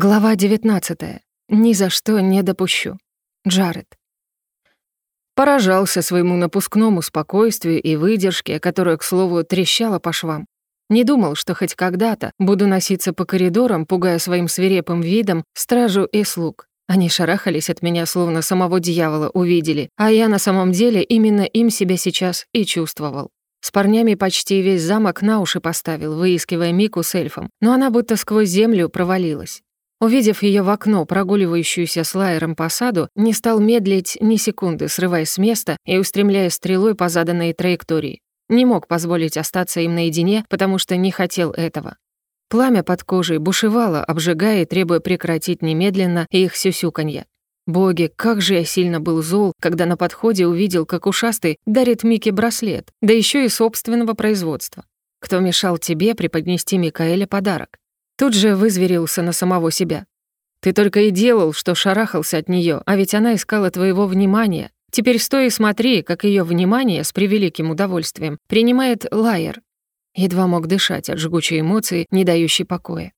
Глава 19. Ни за что не допущу. Джаред. Поражался своему напускному спокойствию и выдержке, которая, к слову, трещала по швам. Не думал, что хоть когда-то буду носиться по коридорам, пугая своим свирепым видом стражу и слуг. Они шарахались от меня, словно самого дьявола увидели, а я на самом деле именно им себя сейчас и чувствовал. С парнями почти весь замок на уши поставил, выискивая Мику с эльфом, но она будто сквозь землю провалилась. Увидев ее в окно, прогуливающуюся с лайером по саду, не стал медлить ни секунды, срываясь с места и устремляя стрелой по заданной траектории. Не мог позволить остаться им наедине, потому что не хотел этого. Пламя под кожей бушевало, обжигая и требуя прекратить немедленно их сюсюканье. Боги, как же я сильно был зол, когда на подходе увидел, как ушастый дарит Мике браслет, да еще и собственного производства. Кто мешал тебе преподнести Микаэле подарок? Тут же вызверился на самого себя. «Ты только и делал, что шарахался от нее, а ведь она искала твоего внимания. Теперь стой и смотри, как ее внимание с превеликим удовольствием принимает лайер». Едва мог дышать от жгучей эмоции, не дающей покоя.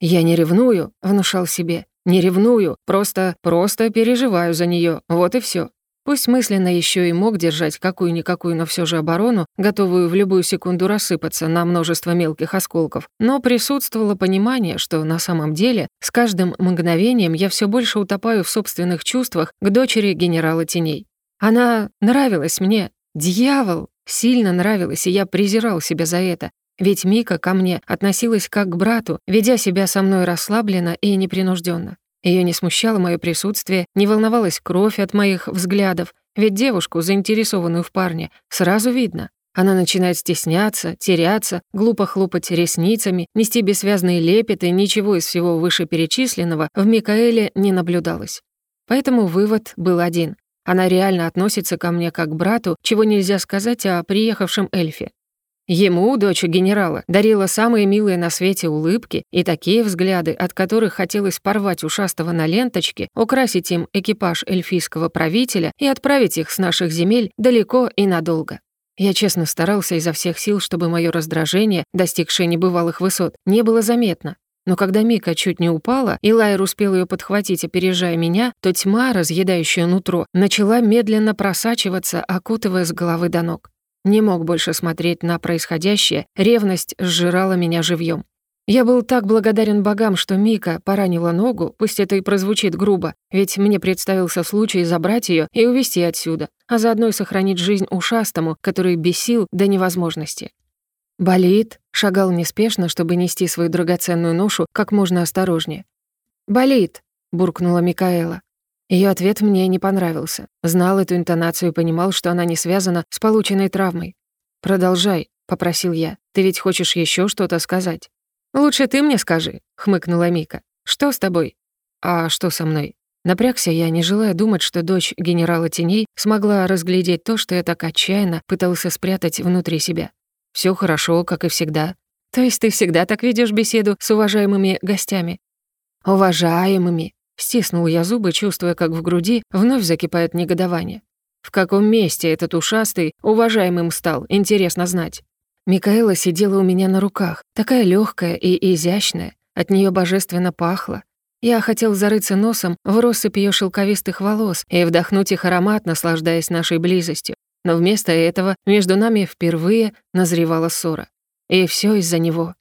«Я не ревную», — внушал себе. «Не ревную, просто, просто переживаю за нее. вот и все. Пусть мысленно еще и мог держать какую-никакую, но все же оборону, готовую в любую секунду рассыпаться на множество мелких осколков, но присутствовало понимание, что на самом деле с каждым мгновением я все больше утопаю в собственных чувствах к дочери генерала теней. Она нравилась мне. Дьявол! Сильно нравилась, и я презирал себя за это. Ведь Мика ко мне относилась как к брату, ведя себя со мной расслабленно и непринужденно. Ее не смущало мое присутствие, не волновалась кровь от моих взглядов, ведь девушку, заинтересованную в парне, сразу видно. Она начинает стесняться, теряться, глупо хлопать ресницами, нести бессвязные лепеты, ничего из всего вышеперечисленного в Микаэле не наблюдалось. Поэтому вывод был один. Она реально относится ко мне как к брату, чего нельзя сказать о приехавшем эльфе. Ему, дочь генерала, дарила самые милые на свете улыбки и такие взгляды, от которых хотелось порвать ушастого на ленточке, украсить им экипаж эльфийского правителя и отправить их с наших земель далеко и надолго. Я честно старался изо всех сил, чтобы мое раздражение, достигшее небывалых высот, не было заметно. Но когда Мика чуть не упала, и Лайер успел ее подхватить, опережая меня, то тьма, разъедающая нутро, начала медленно просачиваться, окутывая с головы до ног. Не мог больше смотреть на происходящее, ревность сжирала меня живьем. Я был так благодарен богам, что Мика поранила ногу, пусть это и прозвучит грубо, ведь мне представился случай забрать ее и увезти отсюда, а заодно и сохранить жизнь ушастому, который бесил до невозможности. «Болит?» — шагал неспешно, чтобы нести свою драгоценную ношу как можно осторожнее. «Болит!» — буркнула Микаэла. Ее ответ мне не понравился. Знал эту интонацию и понимал, что она не связана с полученной травмой. «Продолжай», — попросил я. «Ты ведь хочешь еще что-то сказать?» «Лучше ты мне скажи», — хмыкнула Мика. «Что с тобой?» «А что со мной?» Напрягся я, не желая думать, что дочь генерала теней смогла разглядеть то, что я так отчаянно пытался спрятать внутри себя. Все хорошо, как и всегда. То есть ты всегда так ведешь беседу с уважаемыми гостями? Уважаемыми, Стиснул я зубы, чувствуя, как в груди вновь закипает негодование. В каком месте этот ушастый уважаемым стал, интересно знать. Микаэла сидела у меня на руках, такая легкая и изящная, от нее божественно пахло. Я хотел зарыться носом в россыпь ее шелковистых волос и вдохнуть их аромат, наслаждаясь нашей близостью. Но вместо этого между нами впервые назревала ссора. И все из-за него.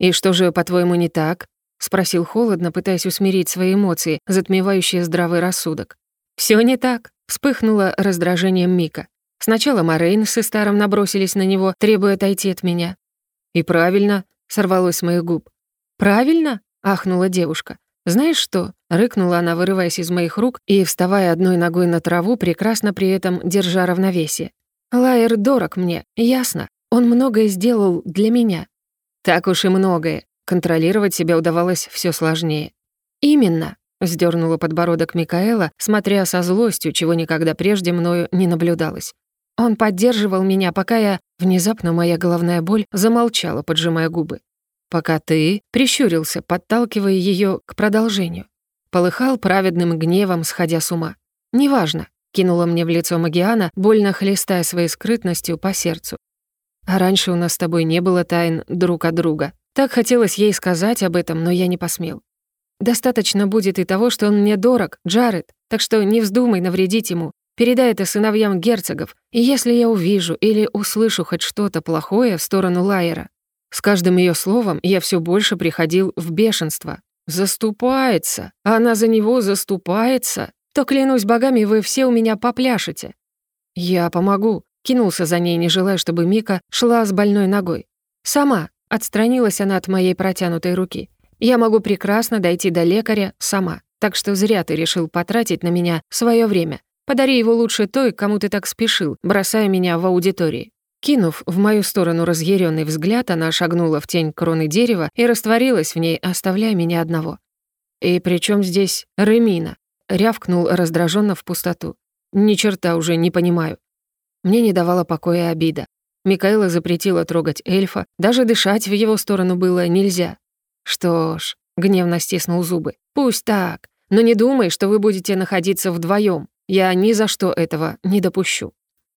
«И что же, по-твоему, не так?» — спросил холодно, пытаясь усмирить свои эмоции, затмевающие здравый рассудок. Все не так», — вспыхнуло раздражением Мика. Сначала Морейн с Истаром набросились на него, требуя отойти от меня. «И правильно», — сорвалось с моих губ. «Правильно?» — ахнула девушка. «Знаешь что?» — рыкнула она, вырываясь из моих рук и вставая одной ногой на траву, прекрасно при этом держа равновесие. «Лайер дорог мне, ясно. Он многое сделал для меня». «Так уж и многое», Контролировать себя удавалось все сложнее. «Именно», — сдернула подбородок Микаэла, смотря со злостью, чего никогда прежде мною не наблюдалось. Он поддерживал меня, пока я... Внезапно моя головная боль замолчала, поджимая губы. Пока ты прищурился, подталкивая ее к продолжению. Полыхал праведным гневом, сходя с ума. «Неважно», — кинула мне в лицо Магиана, больно хлестая своей скрытностью по сердцу. «А раньше у нас с тобой не было тайн друг от друга», так хотелось ей сказать об этом, но я не посмел. Достаточно будет и того, что он мне дорог, Джаред, так что не вздумай навредить ему. Передай это сыновьям герцогов, и если я увижу или услышу хоть что-то плохое в сторону Лайера, с каждым ее словом я все больше приходил в бешенство. «Заступается! Она за него заступается! То, клянусь богами, вы все у меня попляшете!» «Я помогу», — кинулся за ней, не желая, чтобы Мика шла с больной ногой. «Сама», — отстранилась она от моей протянутой руки. «Я могу прекрасно дойти до лекаря сама, так что зря ты решил потратить на меня свое время. Подари его лучше той, кому ты так спешил, бросая меня в аудитории». Кинув в мою сторону разъяренный взгляд, она шагнула в тень кроны дерева и растворилась в ней, оставляя меня одного. «И при здесь Ремина?» — рявкнул раздраженно в пустоту. «Ни черта уже не понимаю». Мне не давала покоя обида. Микаэла запретила трогать эльфа, даже дышать в его сторону было нельзя. «Что ж», — гневно стиснул зубы, — «пусть так, но не думай, что вы будете находиться вдвоем. Я ни за что этого не допущу».